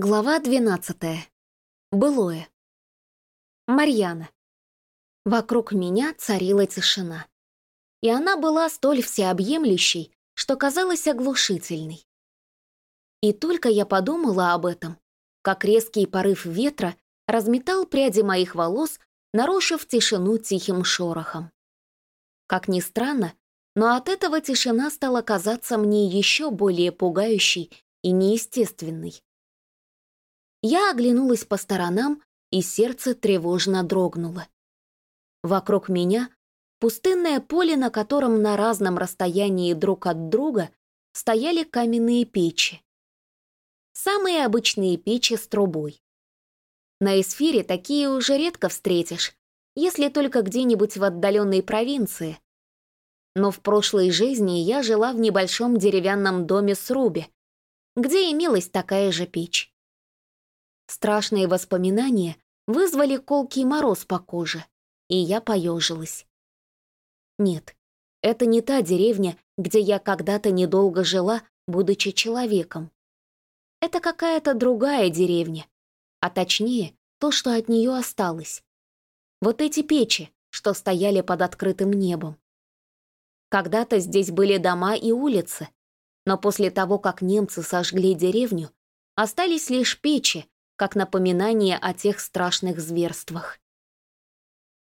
Глава 12. Былое. Марьяна. Вокруг меня царила тишина. И она была столь всеобъемлющей, что казалась оглушительной. И только я подумала об этом, как резкий порыв ветра разметал пряди моих волос, нарушив тишину тихим шорохом. Как ни странно, но от этого тишина стала казаться мне еще более пугающей и неестественной. Я оглянулась по сторонам, и сердце тревожно дрогнуло. Вокруг меня пустынное поле, на котором на разном расстоянии друг от друга стояли каменные печи. Самые обычные печи с трубой. На эсфире такие уже редко встретишь, если только где-нибудь в отдаленной провинции. Но в прошлой жизни я жила в небольшом деревянном доме с Руби, где имелась такая же печь. Страшные воспоминания вызвали колкий мороз по коже, и я поежилась. Нет, это не та деревня, где я когда-то недолго жила, будучи человеком. Это какая-то другая деревня, а точнее, то, что от нее осталось. Вот эти печи, что стояли под открытым небом. Когда-то здесь были дома и улицы, но после того, как немцы сожгли деревню, остались лишь печи, как напоминание о тех страшных зверствах.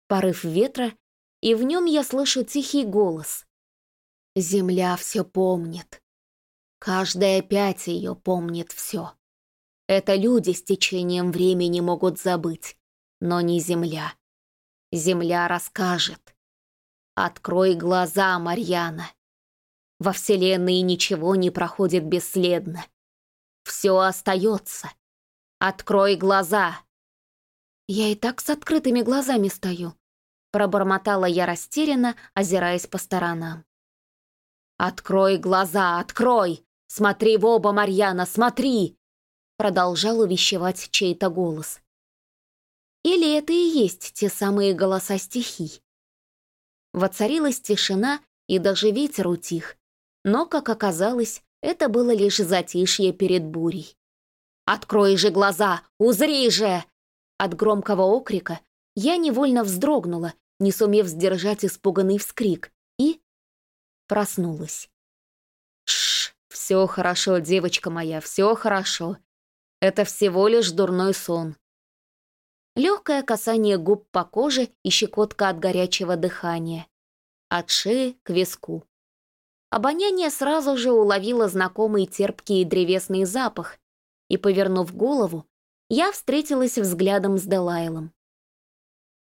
Порыв ветра, и в нем я слышу тихий голос. Земля все помнит. Каждая пять ее помнит все. Это люди с течением времени могут забыть, но не земля. Земля расскажет. Открой глаза, Марьяна. Во Вселенной ничего не проходит бесследно. Все остается. Открой глаза!» «Я и так с открытыми глазами стою», — пробормотала я растерянно, озираясь по сторонам. «Открой глаза, открой! Смотри в оба, Марьяна, смотри!» Продолжал увещевать чей-то голос. Или это и есть те самые голоса стихий? Воцарилась тишина, и даже ветер утих. Но, как оказалось, это было лишь затишье перед бурей. «Открой же глаза! Узри же!» От громкого окрика я невольно вздрогнула, не сумев сдержать испуганный вскрик, и проснулась. Шш, все хорошо, девочка моя, все хорошо. Это всего лишь дурной сон. Легкое касание губ по коже и щекотка от горячего дыхания. От шеи к виску. Обоняние сразу же уловило знакомый терпкий древесный запах, и, повернув голову, я встретилась взглядом с Делайлом.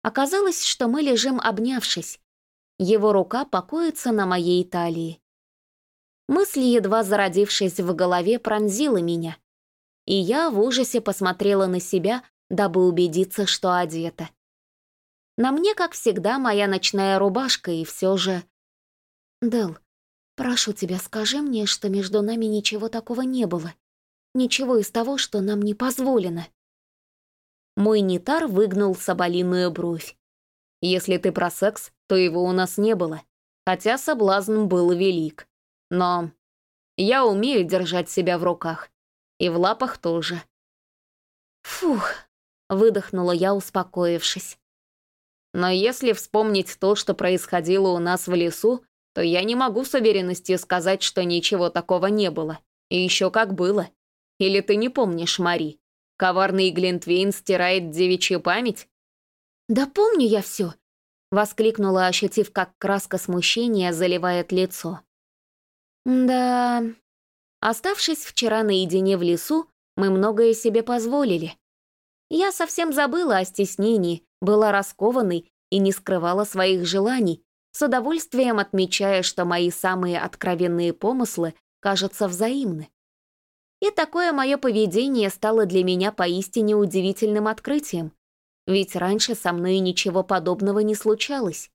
Оказалось, что мы лежим обнявшись. Его рука покоится на моей талии. Мысль, едва зародившись в голове, пронзила меня, и я в ужасе посмотрела на себя, дабы убедиться, что одета. На мне, как всегда, моя ночная рубашка, и все же... Дел, прошу тебя, скажи мне, что между нами ничего такого не было. Ничего из того, что нам не позволено. Мой нитар выгнул соболиную бровь. Если ты про секс, то его у нас не было, хотя соблазн был велик. Но я умею держать себя в руках. И в лапах тоже. Фух, выдохнула я, успокоившись. Но если вспомнить то, что происходило у нас в лесу, то я не могу с уверенностью сказать, что ничего такого не было. И еще как было. Или ты не помнишь, Мари? Коварный Глинтвейн стирает девичью память?» «Да помню я все», — воскликнула, ощутив, как краска смущения заливает лицо. «Да...» Оставшись вчера наедине в лесу, мы многое себе позволили. Я совсем забыла о стеснении, была раскованной и не скрывала своих желаний, с удовольствием отмечая, что мои самые откровенные помыслы кажутся взаимны. И такое мое поведение стало для меня поистине удивительным открытием. Ведь раньше со мной ничего подобного не случалось.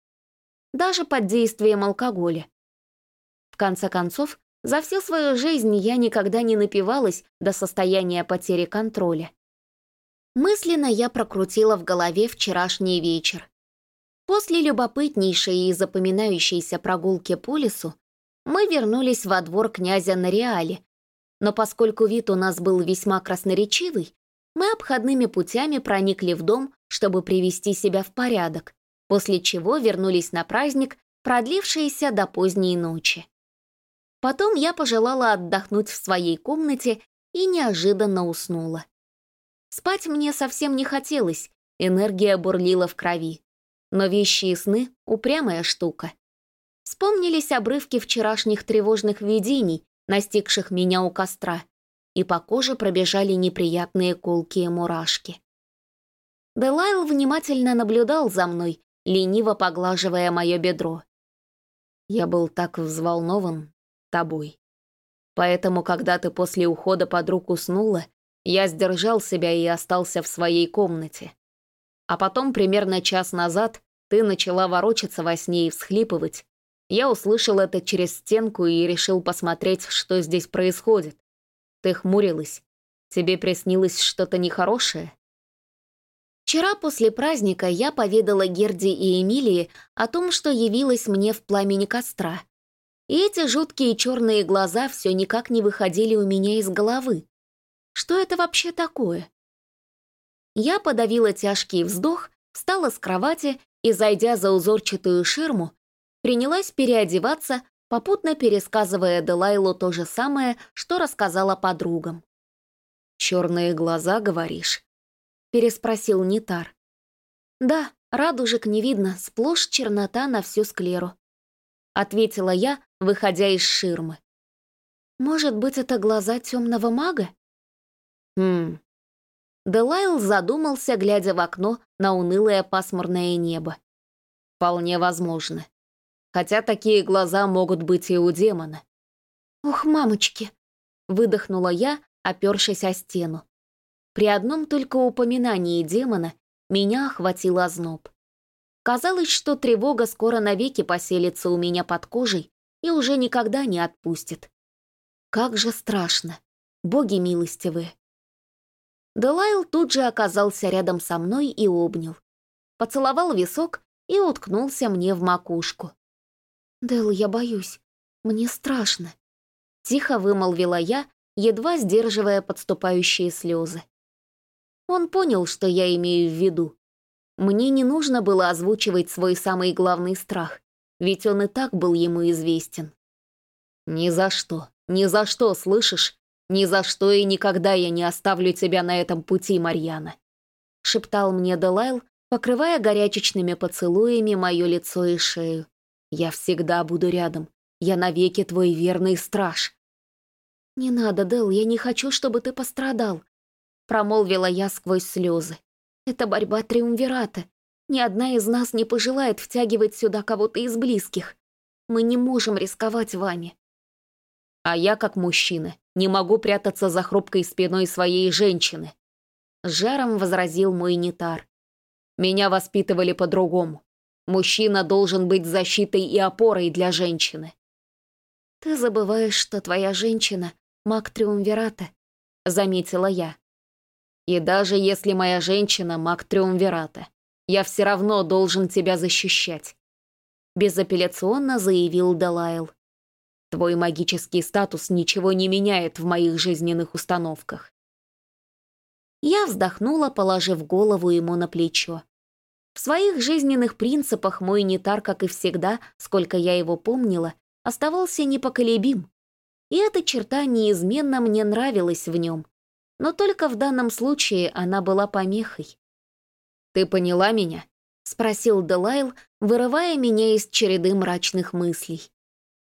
Даже под действием алкоголя. В конце концов, за всю свою жизнь я никогда не напивалась до состояния потери контроля. Мысленно я прокрутила в голове вчерашний вечер. После любопытнейшей и запоминающейся прогулки по лесу мы вернулись во двор князя на Реале, но поскольку вид у нас был весьма красноречивый, мы обходными путями проникли в дом, чтобы привести себя в порядок, после чего вернулись на праздник, продлившийся до поздней ночи. Потом я пожелала отдохнуть в своей комнате и неожиданно уснула. Спать мне совсем не хотелось, энергия бурлила в крови. Но вещи и сны — упрямая штука. Вспомнились обрывки вчерашних тревожных видений, настигших меня у костра, и по коже пробежали неприятные колкие мурашки. Делайл внимательно наблюдал за мной, лениво поглаживая мое бедро. Я был так взволнован тобой. Поэтому, когда ты после ухода подруг уснула, я сдержал себя и остался в своей комнате. А потом, примерно час назад, ты начала ворочаться во сне и всхлипывать. Я услышал это через стенку и решил посмотреть, что здесь происходит. Ты хмурилась. Тебе приснилось что-то нехорошее? Вчера после праздника я поведала Герде и Эмилии о том, что явилась мне в пламени костра. И эти жуткие черные глаза все никак не выходили у меня из головы. Что это вообще такое? Я подавила тяжкий вздох, встала с кровати и, зайдя за узорчатую ширму, принялась переодеваться, попутно пересказывая Делайлу то же самое, что рассказала подругам. «Черные глаза, говоришь?» — переспросил Нитар. «Да, радужек не видно, сплошь чернота на всю склеру», — ответила я, выходя из ширмы. «Может быть, это глаза темного мага?» Хм. Делайл задумался, глядя в окно на унылое пасмурное небо. Вполне возможно. Хотя такие глаза могут быть и у демона. «Ух, мамочки!» — выдохнула я, опершись о стену. При одном только упоминании демона меня охватил озноб. Казалось, что тревога скоро навеки поселится у меня под кожей и уже никогда не отпустит. Как же страшно, боги милостивые. Делайл тут же оказался рядом со мной и обнял. Поцеловал висок и уткнулся мне в макушку. «Дел, я боюсь. Мне страшно». Тихо вымолвила я, едва сдерживая подступающие слезы. Он понял, что я имею в виду. Мне не нужно было озвучивать свой самый главный страх, ведь он и так был ему известен. «Ни за что, ни за что, слышишь? «Ни за что и никогда я не оставлю тебя на этом пути, Марьяна», — шептал мне Делайл, покрывая горячечными поцелуями мое лицо и шею. «Я всегда буду рядом. Я навеки твой верный страж». «Не надо, Дел, я не хочу, чтобы ты пострадал», — промолвила я сквозь слезы. «Это борьба триумвирата. Ни одна из нас не пожелает втягивать сюда кого-то из близких. Мы не можем рисковать вами». «А я, как мужчина, не могу прятаться за хрупкой спиной своей женщины», — жаром возразил мой нетар. «Меня воспитывали по-другому. Мужчина должен быть защитой и опорой для женщины». «Ты забываешь, что твоя женщина — маг Триумвирата», — заметила я. «И даже если моя женщина — маг Триумвирата, я все равно должен тебя защищать», — безапелляционно заявил Далайл. Твой магический статус ничего не меняет в моих жизненных установках. Я вздохнула, положив голову ему на плечо. В своих жизненных принципах мой нетар, как и всегда, сколько я его помнила, оставался непоколебим. И эта черта неизменно мне нравилась в нем. Но только в данном случае она была помехой. «Ты поняла меня?» — спросил Делайл, вырывая меня из череды мрачных мыслей.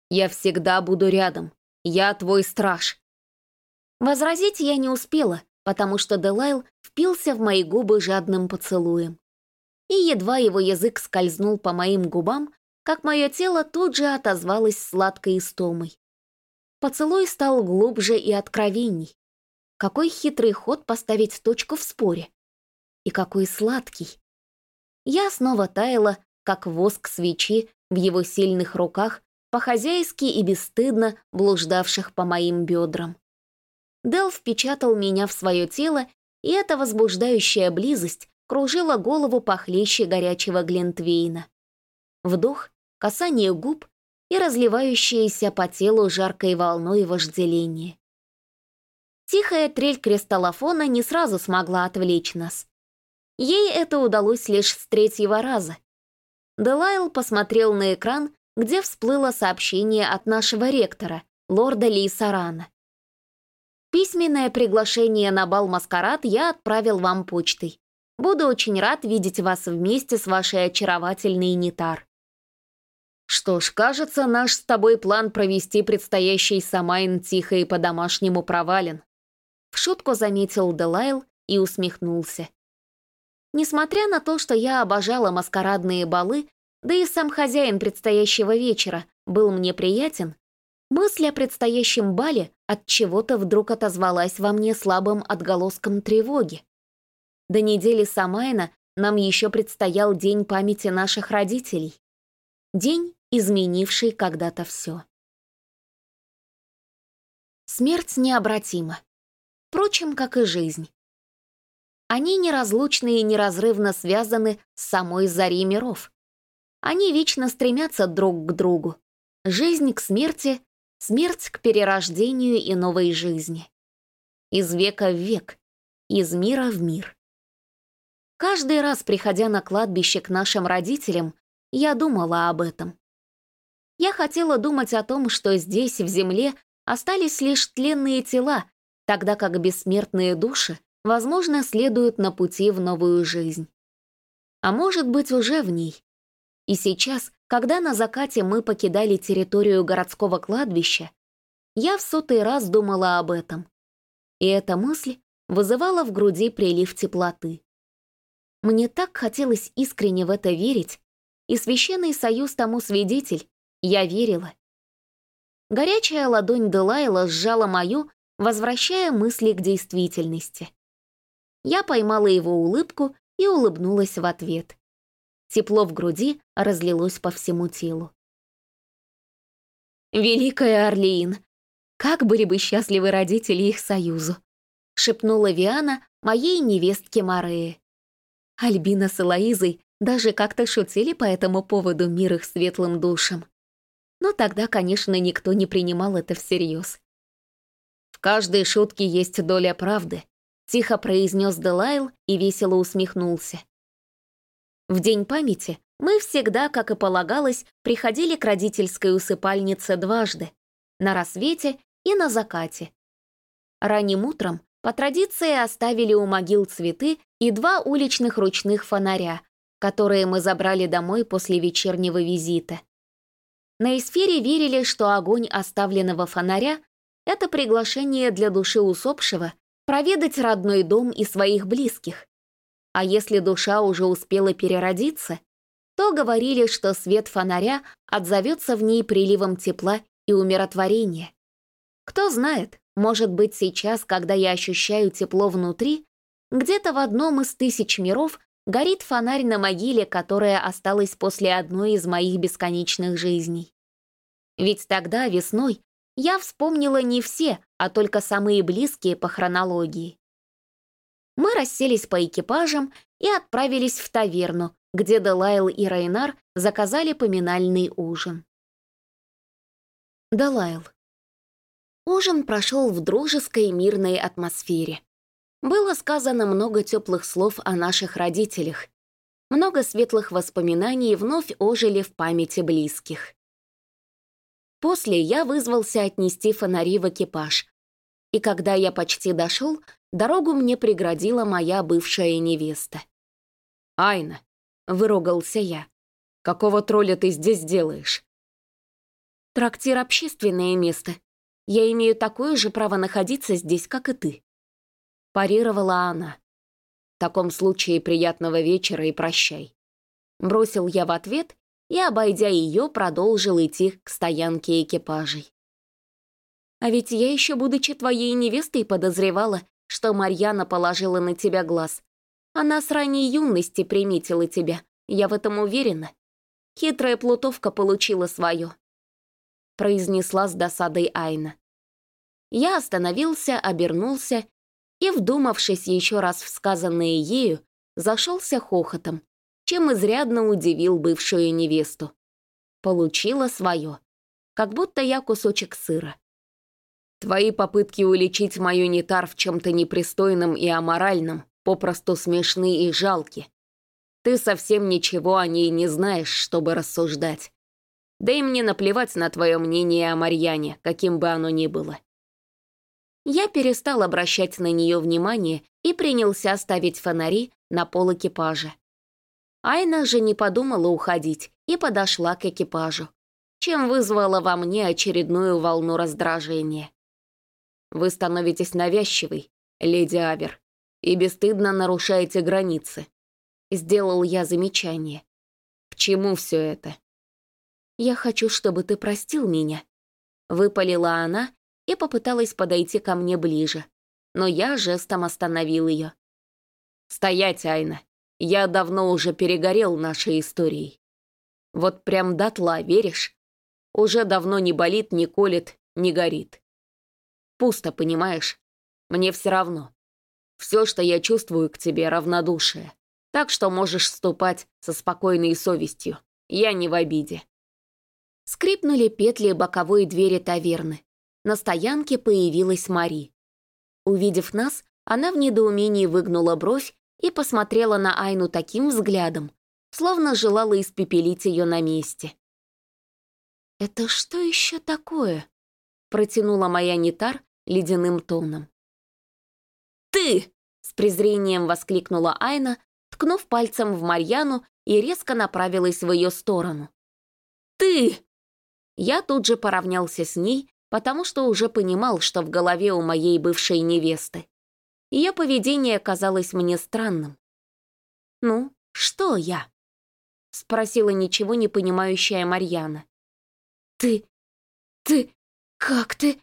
Я всегда буду рядом. Я твой страж». Возразить я не успела, потому что Делайл впился в мои губы жадным поцелуем. И едва его язык скользнул по моим губам, как мое тело тут же отозвалось сладкой истомой. Поцелуй стал глубже и откровенней. Какой хитрый ход поставить точку в споре. И какой сладкий. Я снова таяла, как воск свечи в его сильных руках, по-хозяйски и бесстыдно блуждавших по моим бедрам. Дел впечатал меня в свое тело, и эта возбуждающая близость кружила голову похлеще горячего глинтвейна. Вдох, касание губ и разливающееся по телу жаркой волной вожделение. Тихая трель кристаллофона не сразу смогла отвлечь нас. Ей это удалось лишь с третьего раза. Делайл посмотрел на экран, где всплыло сообщение от нашего ректора, лорда Ли Сарана. Письменное приглашение на бал «Маскарад» я отправил вам почтой. Буду очень рад видеть вас вместе с вашей очаровательной Нитар. Что ж, кажется, наш с тобой план провести предстоящий Самайн тихо и по-домашнему провален. В шутку заметил Делайл и усмехнулся. Несмотря на то, что я обожала маскарадные балы, да и сам хозяин предстоящего вечера был мне приятен, мысль о предстоящем бале от чего-то вдруг отозвалась во мне слабым отголоском тревоги. До недели Самайна нам еще предстоял день памяти наших родителей. День, изменивший когда-то все. Смерть необратима. Впрочем, как и жизнь. Они неразлучны и неразрывно связаны с самой зари миров. Они вечно стремятся друг к другу. Жизнь к смерти, смерть к перерождению и новой жизни. Из века в век, из мира в мир. Каждый раз, приходя на кладбище к нашим родителям, я думала об этом. Я хотела думать о том, что здесь, в земле, остались лишь тленные тела, тогда как бессмертные души возможно, следуют на пути в новую жизнь. А может быть, уже в ней. И сейчас, когда на закате мы покидали территорию городского кладбища, я в сотый раз думала об этом. И эта мысль вызывала в груди прилив теплоты. Мне так хотелось искренне в это верить, и Священный Союз тому свидетель, я верила. Горячая ладонь Делайла сжала мою, возвращая мысли к действительности. Я поймала его улыбку и улыбнулась в ответ. Тепло в груди разлилось по всему телу. «Великая Орлиин! Как были бы счастливы родители их союзу!» шепнула Виана моей невестке Марее. Альбина с Элоизой даже как-то шутили по этому поводу мир их светлым душам. Но тогда, конечно, никто не принимал это всерьез. В каждой шутке есть доля правды, Тихо произнес Делайл и весело усмехнулся. В день памяти мы всегда, как и полагалось, приходили к родительской усыпальнице дважды, на рассвете и на закате. Ранним утром по традиции оставили у могил цветы и два уличных ручных фонаря, которые мы забрали домой после вечернего визита. На эсфере верили, что огонь оставленного фонаря — это приглашение для души усопшего проведать родной дом и своих близких. А если душа уже успела переродиться, то говорили, что свет фонаря отзовется в ней приливом тепла и умиротворения. Кто знает, может быть сейчас, когда я ощущаю тепло внутри, где-то в одном из тысяч миров горит фонарь на могиле, которая осталась после одной из моих бесконечных жизней. Ведь тогда, весной, я вспомнила не все, а только самые близкие по хронологии. Мы расселись по экипажам и отправились в таверну, где Делайл и Рейнар заказали поминальный ужин. Делайл. Ужин прошел в дружеской мирной атмосфере. Было сказано много теплых слов о наших родителях. Много светлых воспоминаний вновь ожили в памяти близких. После я вызвался отнести фонари в экипаж. И когда я почти дошел, дорогу мне преградила моя бывшая невеста. «Айна», — выругался я, — «какого тролля ты здесь делаешь?» «Трактир — общественное место. Я имею такое же право находиться здесь, как и ты», — парировала она. «В таком случае приятного вечера и прощай». Бросил я в ответ и, обойдя ее, продолжил идти к стоянке экипажей. «А ведь я еще, будучи твоей невестой, подозревала, что Марьяна положила на тебя глаз. Она с ранней юности приметила тебя, я в этом уверена. Хитрая плутовка получила свое», — произнесла с досадой Айна. Я остановился, обернулся и, вдумавшись еще раз в сказанное ею, зашелся хохотом, чем изрядно удивил бывшую невесту. Получила свое, как будто я кусочек сыра. Твои попытки уличить мою нетар в чем-то непристойном и аморальном попросту смешны и жалки. Ты совсем ничего о ней не знаешь, чтобы рассуждать. Да и мне наплевать на твое мнение о Марьяне, каким бы оно ни было. Я перестал обращать на нее внимание и принялся ставить фонари на пол экипажа. Айна же не подумала уходить и подошла к экипажу, чем вызвала во мне очередную волну раздражения. Вы становитесь навязчивой, леди Авер, и бесстыдно нарушаете границы. Сделал я замечание. К чему все это? Я хочу, чтобы ты простил меня. Выпалила она и попыталась подойти ко мне ближе, но я жестом остановил ее. «Стоять, Айна. Я давно уже перегорел нашей историей. Вот прям дотла, веришь? Уже давно не болит, не колет, не горит. Пусто, понимаешь? Мне все равно. Все, что я чувствую к тебе, равнодушие. Так что можешь ступать со спокойной совестью. Я не в обиде. Скрипнули петли боковой двери таверны. На стоянке появилась Мари. Увидев нас, она в недоумении выгнула бровь и посмотрела на Айну таким взглядом, словно желала испепелить ее на месте. «Это что еще такое?» — протянула моя нетар, ледяным тоном. «Ты!» — с презрением воскликнула Айна, ткнув пальцем в Марьяну и резко направилась в ее сторону. «Ты!» Я тут же поравнялся с ней, потому что уже понимал, что в голове у моей бывшей невесты. Ее поведение казалось мне странным. «Ну, что я?» — спросила ничего не понимающая Марьяна. «Ты... ты... как ты...»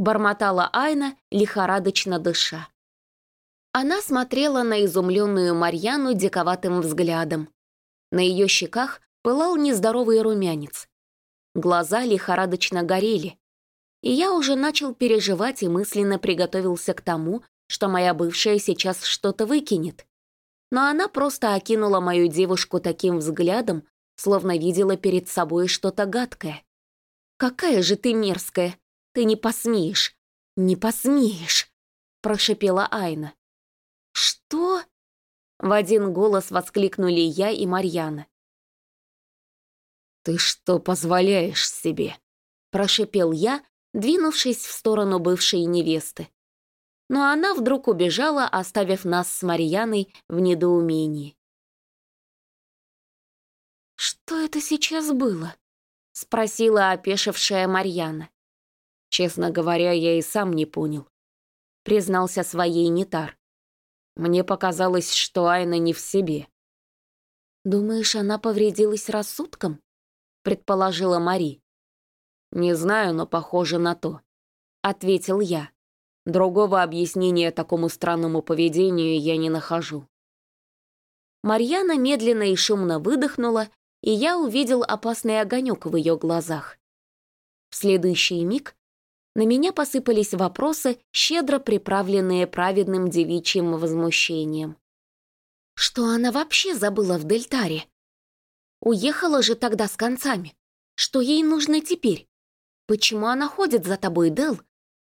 бормотала Айна, лихорадочно дыша. Она смотрела на изумленную Марьяну диковатым взглядом. На ее щеках пылал нездоровый румянец. Глаза лихорадочно горели. И я уже начал переживать и мысленно приготовился к тому, что моя бывшая сейчас что-то выкинет. Но она просто окинула мою девушку таким взглядом, словно видела перед собой что-то гадкое. «Какая же ты мерзкая!» Ты не посмеешь, не посмеешь!» — прошепела Айна. «Что?» — в один голос воскликнули я и Марьяна. «Ты что позволяешь себе?» — прошепел я, двинувшись в сторону бывшей невесты. Но она вдруг убежала, оставив нас с Марьяной в недоумении. «Что это сейчас было?» — спросила опешившая Марьяна. Честно говоря, я и сам не понял. Признался своей Нитар. Мне показалось, что Айна не в себе. «Думаешь, она повредилась рассудком?» — предположила Мари. «Не знаю, но похоже на то», — ответил я. Другого объяснения такому странному поведению я не нахожу. Марьяна медленно и шумно выдохнула, и я увидел опасный огонек в ее глазах. В следующий миг на меня посыпались вопросы, щедро приправленные праведным девичьим возмущением. Что она вообще забыла в Дельтаре? Уехала же тогда с концами. Что ей нужно теперь? Почему она ходит за тобой, Дел?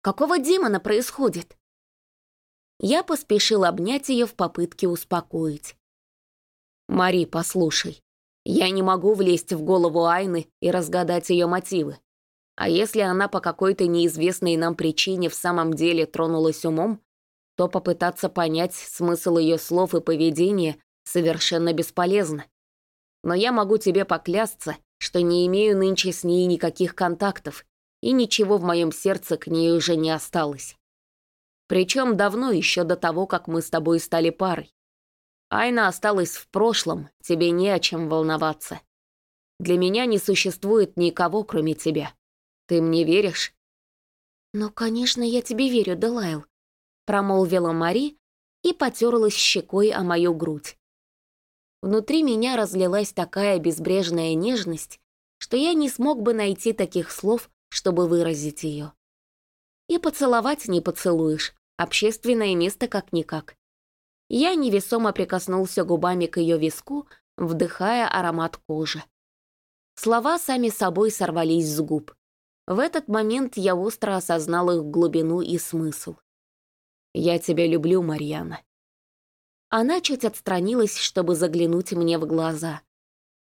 Какого демона происходит? Я поспешил обнять ее в попытке успокоить. «Мари, послушай, я не могу влезть в голову Айны и разгадать ее мотивы. А если она по какой-то неизвестной нам причине в самом деле тронулась умом, то попытаться понять смысл ее слов и поведения совершенно бесполезно. Но я могу тебе поклясться, что не имею нынче с ней никаких контактов, и ничего в моем сердце к ней уже не осталось. Причем давно, еще до того, как мы с тобой стали парой. Айна осталась в прошлом, тебе не о чем волноваться. Для меня не существует никого, кроме тебя. Ты мне веришь?» «Ну, конечно, я тебе верю, Делайл», — промолвила Мари и потерлась щекой о мою грудь. Внутри меня разлилась такая безбрежная нежность, что я не смог бы найти таких слов, чтобы выразить ее. И поцеловать не поцелуешь, общественное место как-никак. Я невесомо прикоснулся губами к ее виску, вдыхая аромат кожи. Слова сами собой сорвались с губ. В этот момент я остро осознал их глубину и смысл. «Я тебя люблю, Марьяна». Она чуть отстранилась, чтобы заглянуть мне в глаза.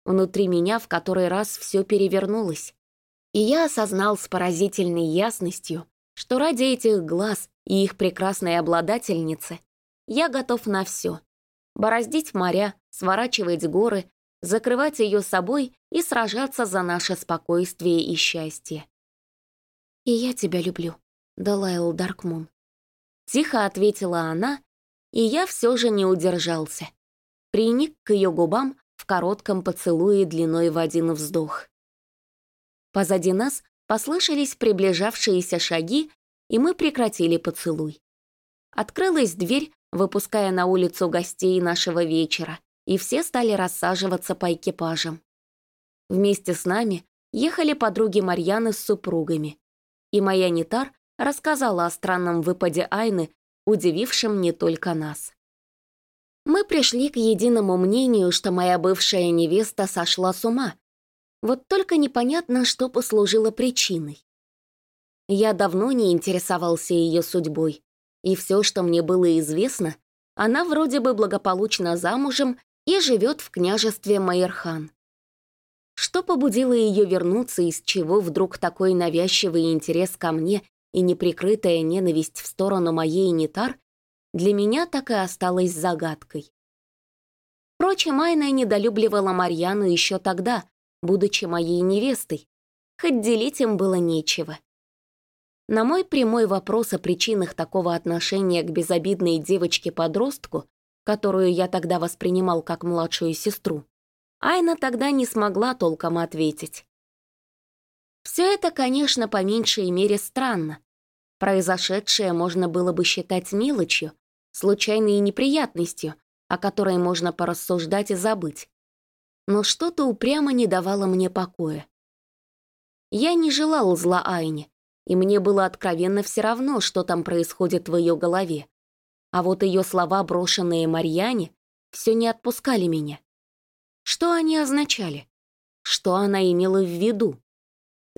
Внутри меня в который раз все перевернулось. И я осознал с поразительной ясностью, что ради этих глаз и их прекрасной обладательницы я готов на все. Бороздить моря, сворачивать горы, закрывать ее собой и сражаться за наше спокойствие и счастье. «И я тебя люблю», — Далайл Даркмун. Тихо ответила она, и я все же не удержался. Приник к ее губам в коротком поцелуе длиной в один вздох. Позади нас послышались приближавшиеся шаги, и мы прекратили поцелуй. Открылась дверь, выпуская на улицу гостей нашего вечера, и все стали рассаживаться по экипажам. Вместе с нами ехали подруги Марьяны с супругами, и моя Нитар рассказала о странном выпаде Айны, удивившем не только нас. Мы пришли к единому мнению, что моя бывшая невеста сошла с ума. Вот только непонятно, что послужило причиной. Я давно не интересовался ее судьбой, и все, что мне было известно, она вроде бы благополучно замужем и живет в княжестве Майерхан. Что побудило ее вернуться, из чего вдруг такой навязчивый интерес ко мне и неприкрытая ненависть в сторону моей Нитар, для меня так и осталась загадкой. Впрочем, Айна недолюбливала Марьяну еще тогда, будучи моей невестой, хоть делить им было нечего. На мой прямой вопрос о причинах такого отношения к безобидной девочке-подростку, которую я тогда воспринимал как младшую сестру, Айна тогда не смогла толком ответить. Все это, конечно, по меньшей мере странно. Произошедшее можно было бы считать мелочью, случайной неприятностью, о которой можно порассуждать и забыть. Но что-то упрямо не давало мне покоя. Я не желал зла Айне, и мне было откровенно все равно, что там происходит в ее голове. А вот ее слова, брошенные Марьяне, все не отпускали меня. Что они означали? Что она имела в виду?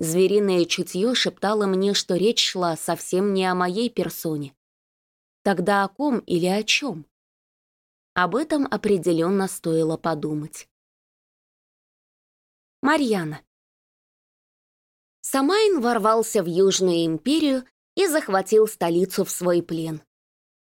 Звериное чутье шептало мне, что речь шла совсем не о моей персоне. Тогда о ком или о чем? Об этом определенно стоило подумать. Марьяна. Самайн ворвался в Южную империю и захватил столицу в свой плен.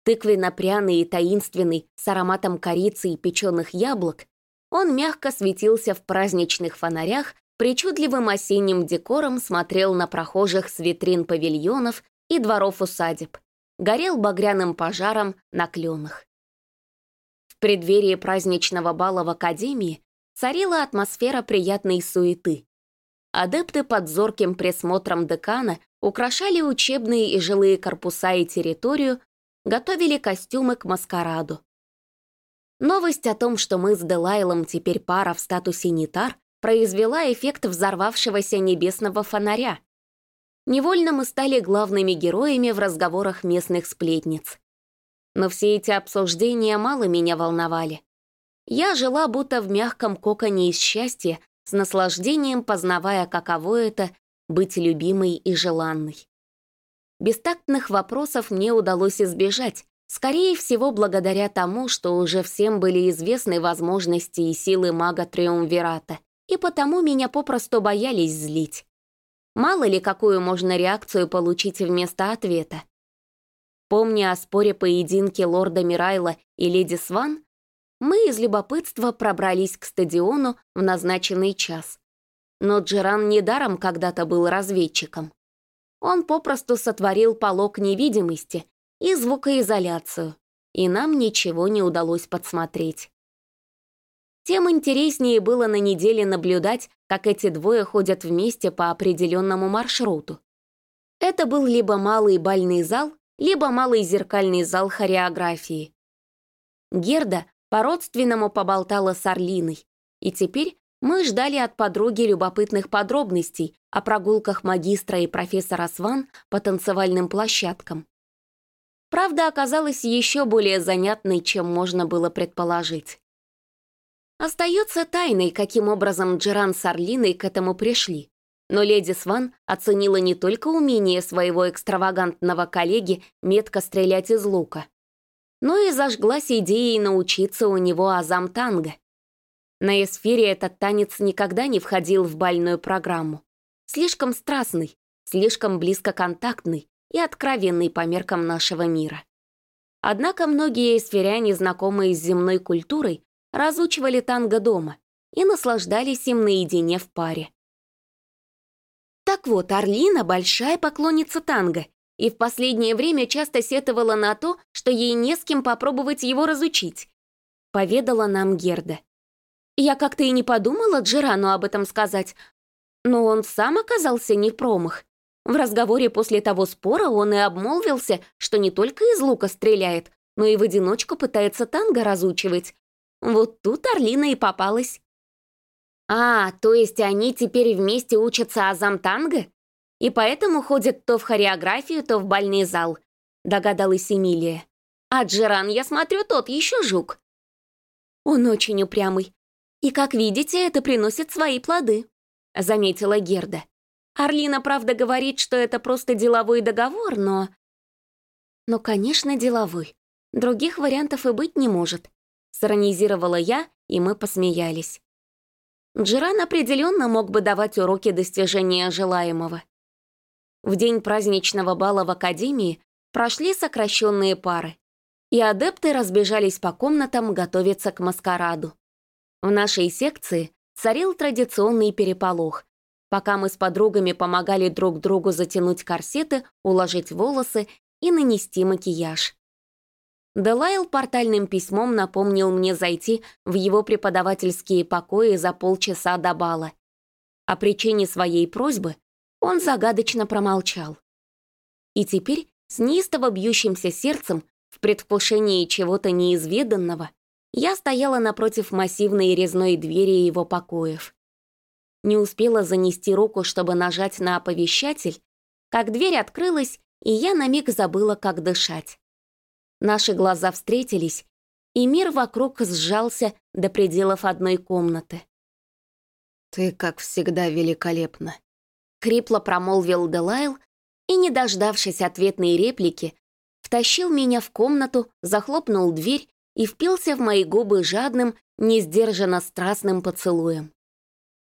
Тыквенно-пряный и таинственный, с ароматом корицы и печеных яблок, он мягко светился в праздничных фонарях, причудливым осенним декором смотрел на прохожих с витрин павильонов и дворов усадеб, горел багряным пожаром на кленах. В преддверии праздничного бала в Академии царила атмосфера приятной суеты адепты под зорким присмотром декана украшали учебные и жилые корпуса и территорию, готовили костюмы к маскараду. Новость о том, что мы с Делайлом теперь пара в статусе нитар, произвела эффект взорвавшегося небесного фонаря. Невольно мы стали главными героями в разговорах местных сплетниц. Но все эти обсуждения мало меня волновали. Я жила будто в мягком коконе из счастья, с наслаждением познавая, каково это — быть любимой и желанной. Бестактных вопросов мне удалось избежать, скорее всего, благодаря тому, что уже всем были известны возможности и силы мага Триумвирата, и потому меня попросту боялись злить. Мало ли, какую можно реакцию получить вместо ответа. Помня о споре поединке лорда Мирайла и леди Сван, мы из любопытства пробрались к стадиону в назначенный час. Но Джеран недаром когда-то был разведчиком. Он попросту сотворил полог невидимости и звукоизоляцию, и нам ничего не удалось подсмотреть. Тем интереснее было на неделе наблюдать, как эти двое ходят вместе по определенному маршруту. Это был либо малый бальный зал, либо малый зеркальный зал хореографии. Герда по-родственному поболтала с Орлиной, и теперь мы ждали от подруги любопытных подробностей о прогулках магистра и профессора Сван по танцевальным площадкам. Правда оказалась еще более занятной, чем можно было предположить. Остается тайной, каким образом Джеран с Орлиной к этому пришли. Но леди Сван оценила не только умение своего экстравагантного коллеги метко стрелять из лука, но и зажглась идеей научиться у него азам танго. На эсфире этот танец никогда не входил в бальную программу. Слишком страстный, слишком близко контактный и откровенный по меркам нашего мира. Однако многие эсфиряне, знакомые с земной культурой, разучивали танго дома и наслаждались им наедине в паре. Так вот, Орлина — большая поклонница танго, и в последнее время часто сетовала на то, что ей не с кем попробовать его разучить. Поведала нам Герда. Я как-то и не подумала Джирану об этом сказать, но он сам оказался не промах. В разговоре после того спора он и обмолвился, что не только из лука стреляет, но и в одиночку пытается танго разучивать. Вот тут Орлина и попалась. «А, то есть они теперь вместе учатся азам танго? И поэтому ходят то в хореографию, то в бальный зал», догадалась Эмилия. «А Джеран, я смотрю, тот еще жук». «Он очень упрямый. И, как видите, это приносит свои плоды», заметила Герда. Орлина, правда, говорит, что это просто деловой договор, но... Но, конечно, деловой. Других вариантов и быть не может. Сиронизировала я, и мы посмеялись. Джиран определенно мог бы давать уроки достижения желаемого. В день праздничного бала в академии прошли сокращенные пары, и адепты разбежались по комнатам готовиться к маскараду. В нашей секции царил традиционный переполох, пока мы с подругами помогали друг другу затянуть корсеты, уложить волосы и нанести макияж. Делайл портальным письмом напомнил мне зайти в его преподавательские покои за полчаса до бала. О причине своей просьбы он загадочно промолчал. И теперь, с неистово бьющимся сердцем, в предвкушении чего-то неизведанного, я стояла напротив массивной резной двери его покоев. Не успела занести руку, чтобы нажать на оповещатель, как дверь открылась, и я на миг забыла, как дышать. Наши глаза встретились, и мир вокруг сжался до пределов одной комнаты. «Ты, как всегда, великолепна», — крипло промолвил Делайл и, не дождавшись ответной реплики, втащил меня в комнату, захлопнул дверь и впился в мои губы жадным, несдержанно страстным поцелуем.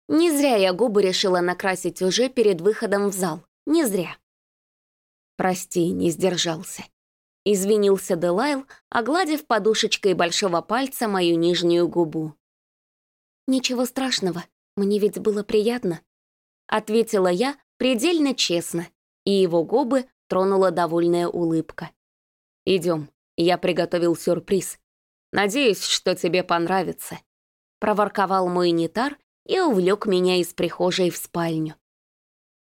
Не зря я губы решила накрасить уже перед выходом в зал. Не зря. Прости, не сдержался. Извинился Делайл, огладив подушечкой большого пальца мою нижнюю губу. «Ничего страшного, мне ведь было приятно», — ответила я предельно честно, и его губы тронула довольная улыбка. «Идем, я приготовил сюрприз. Надеюсь, что тебе понравится», — проворковал мой нетар и увлек меня из прихожей в спальню.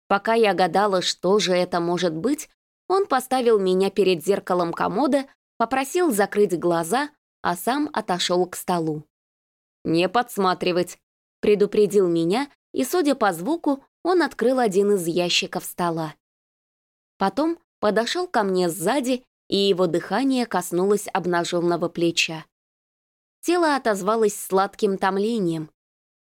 Пока я гадала, что же это может быть, он поставил меня перед зеркалом комода, попросил закрыть глаза, а сам отошел к столу. «Не подсматривать», — предупредил меня, и, судя по звуку, он открыл один из ящиков стола. Потом подошел ко мне сзади, и его дыхание коснулось обнаженного плеча. Тело отозвалось сладким томлением,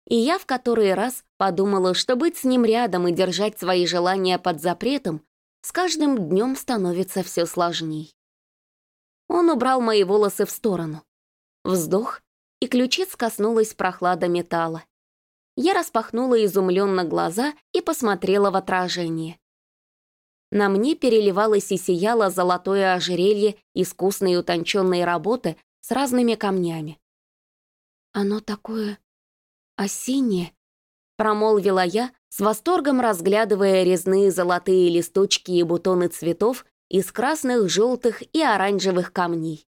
и я в который раз подумала, что быть с ним рядом и держать свои желания под запретом с каждым днем становится все сложней. Он убрал мои волосы в сторону. Вздох, и ключиц коснулась прохлада металла. Я распахнула изумленно глаза и посмотрела в отражение. На мне переливалось и сияло золотое ожерелье искусной утонченной работы с разными камнями. «Оно такое осеннее», — промолвила я, с восторгом разглядывая резные золотые листочки и бутоны цветов из красных, желтых и оранжевых камней.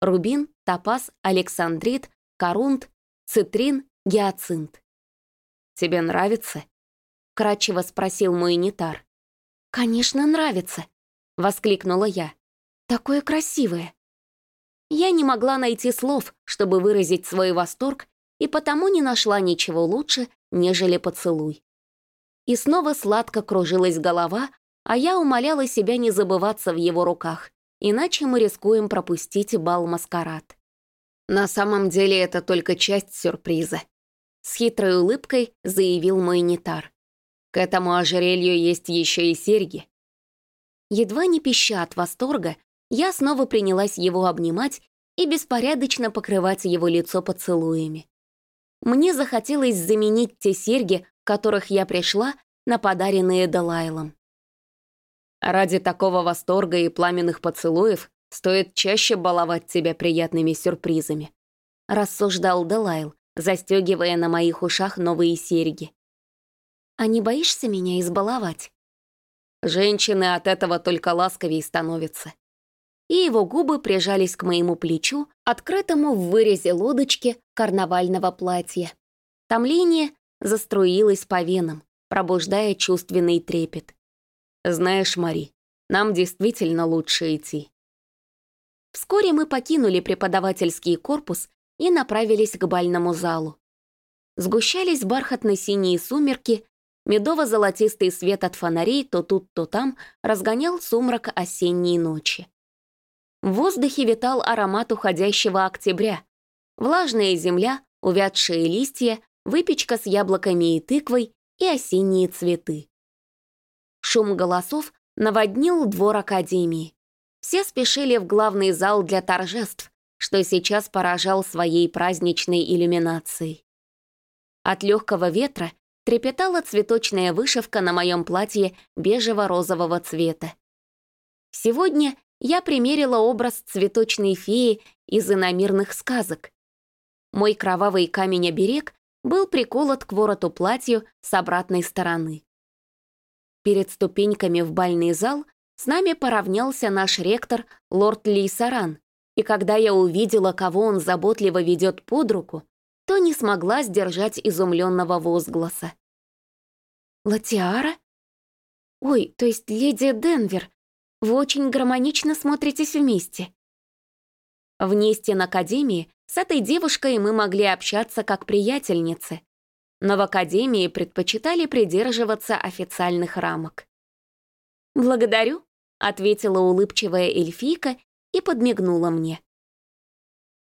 Рубин, топаз, александрит, корунт, цитрин, гиацинт. «Тебе нравится?» — кратчево спросил мой нетар. «Конечно, нравится!» — воскликнула я. «Такое красивое!» Я не могла найти слов, чтобы выразить свой восторг, и потому не нашла ничего лучше, нежели поцелуй. И снова сладко кружилась голова, а я умоляла себя не забываться в его руках, иначе мы рискуем пропустить бал-маскарад. На самом деле это только часть сюрприза. С хитрой улыбкой заявил мой нетар. К этому ожерелью есть еще и серьги. Едва не пища от восторга, я снова принялась его обнимать и беспорядочно покрывать его лицо поцелуями. Мне захотелось заменить те серьги, которых я пришла, на подаренные Далайлом. Ради такого восторга и пламенных поцелуев стоит чаще баловать тебя приятными сюрпризами», — рассуждал Далайл, застегивая на моих ушах новые серьги. «А не боишься меня избаловать?» Женщины от этого только ласковее становятся. И его губы прижались к моему плечу, открытому в вырезе лодочки карнавального платья. Томление заструилось по венам, пробуждая чувственный трепет. «Знаешь, Мари, нам действительно лучше идти». Вскоре мы покинули преподавательский корпус и направились к бальному залу. Сгущались бархатно-синие сумерки, медово-золотистый свет от фонарей то тут, то там разгонял сумрак осенней ночи. В воздухе витал аромат уходящего октября. Влажная земля, увядшие листья, выпечка с яблоками и тыквой и осенние цветы. Шум голосов наводнил двор Академии. Все спешили в главный зал для торжеств, что сейчас поражал своей праздничной иллюминацией. От легкого ветра трепетала цветочная вышивка на моем платье бежево-розового цвета. Сегодня я примерила образ цветочной феи из иномирных сказок. Мой кровавый камень-оберег был приколот к вороту платью с обратной стороны. Перед ступеньками в бальный зал с нами поравнялся наш ректор, лорд Лейсаран, и когда я увидела, кого он заботливо ведет под руку, то не смогла сдержать изумленного возгласа. «Латиара? Ой, то есть леди Денвер, вы очень гармонично смотритесь вместе». Вне стен Академии с этой девушкой мы могли общаться как приятельницы, но в Академии предпочитали придерживаться официальных рамок. «Благодарю», — ответила улыбчивая эльфийка и подмигнула мне.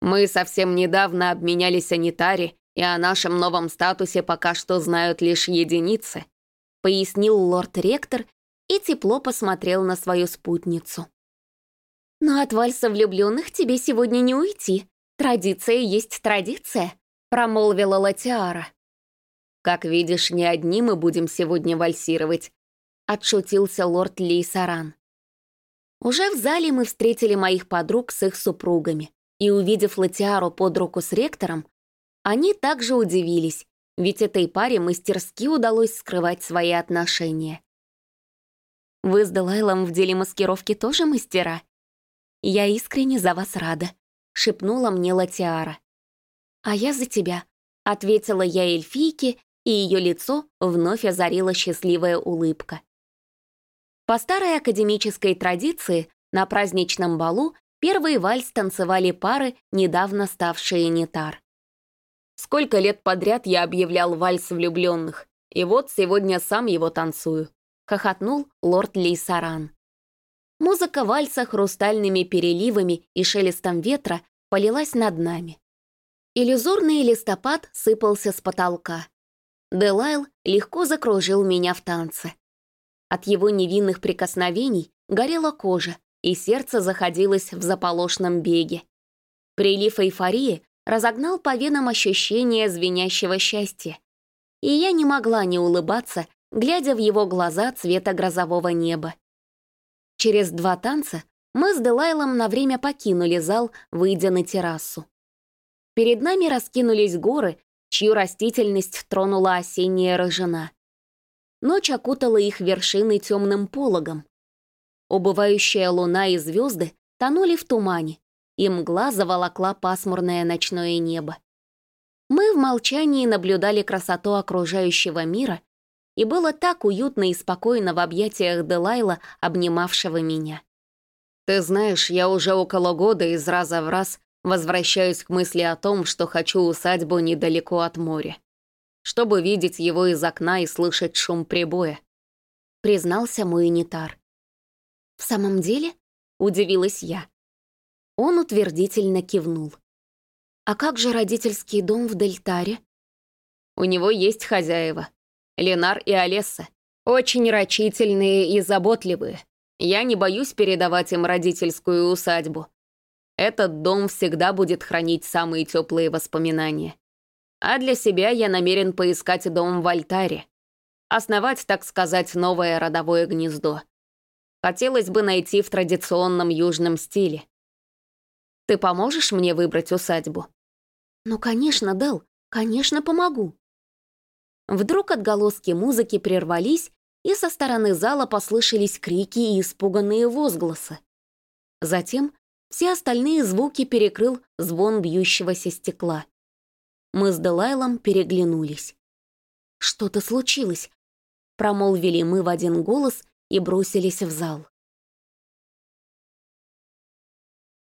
«Мы совсем недавно обменялись санитари, и о нашем новом статусе пока что знают лишь единицы», пояснил лорд-ректор и тепло посмотрел на свою спутницу. «Но от вальса влюбленных тебе сегодня не уйти. Традиция есть традиция», промолвила Латиара. «Как видишь, не одни мы будем сегодня вальсировать», отшутился лорд Лейсаран. Уже в зале мы встретили моих подруг с их супругами, и, увидев Латиару под руку с ректором, они также удивились, ведь этой паре мастерски удалось скрывать свои отношения. «Вы с Делайлом в деле маскировки тоже мастера?» «Я искренне за вас рада», — шепнула мне Латиара. «А я за тебя», — ответила я эльфийке, и ее лицо вновь озарила счастливая улыбка. По старой академической традиции, на праздничном балу первый вальс танцевали пары, недавно ставшие нетар. Сколько лет подряд я объявлял вальс влюбленных, и вот сегодня сам его танцую», — хохотнул лорд Лейсаран. Музыка вальса хрустальными переливами и шелестом ветра полилась над нами. Иллюзорный листопад сыпался с потолка. Делайл легко закружил меня в танце. От его невинных прикосновений горела кожа, и сердце заходилось в заполошном беге. Прилив эйфории разогнал по венам ощущение звенящего счастья. И я не могла не улыбаться, глядя в его глаза цвета грозового неба. Через два танца мы с Делайлом на время покинули зал, выйдя на террасу. Перед нами раскинулись горы, чью растительность тронула осенняя рыжина. Ночь окутала их вершины темным пологом. Убывающая луна и звезды тонули в тумане, и мгла заволокла пасмурное ночное небо. Мы в молчании наблюдали красоту окружающего мира, и было так уютно и спокойно в объятиях Делайла, обнимавшего меня. «Ты знаешь, я уже около года из раза в раз возвращаюсь к мысли о том, что хочу усадьбу недалеко от моря чтобы видеть его из окна и слышать шум прибоя», — признался мой унитар. «В самом деле?» — удивилась я. Он утвердительно кивнул. «А как же родительский дом в Дельтаре?» «У него есть хозяева. Ленар и Олесса. Очень рачительные и заботливые. Я не боюсь передавать им родительскую усадьбу. Этот дом всегда будет хранить самые теплые воспоминания. А для себя я намерен поискать дом в альтаре. Основать, так сказать, новое родовое гнездо. Хотелось бы найти в традиционном южном стиле. Ты поможешь мне выбрать усадьбу? Ну, конечно, Дел, конечно, помогу. Вдруг отголоски музыки прервались, и со стороны зала послышались крики и испуганные возгласы. Затем все остальные звуки перекрыл звон бьющегося стекла. Мы с Делайлом переглянулись. «Что-то случилось», — промолвили мы в один голос и бросились в зал.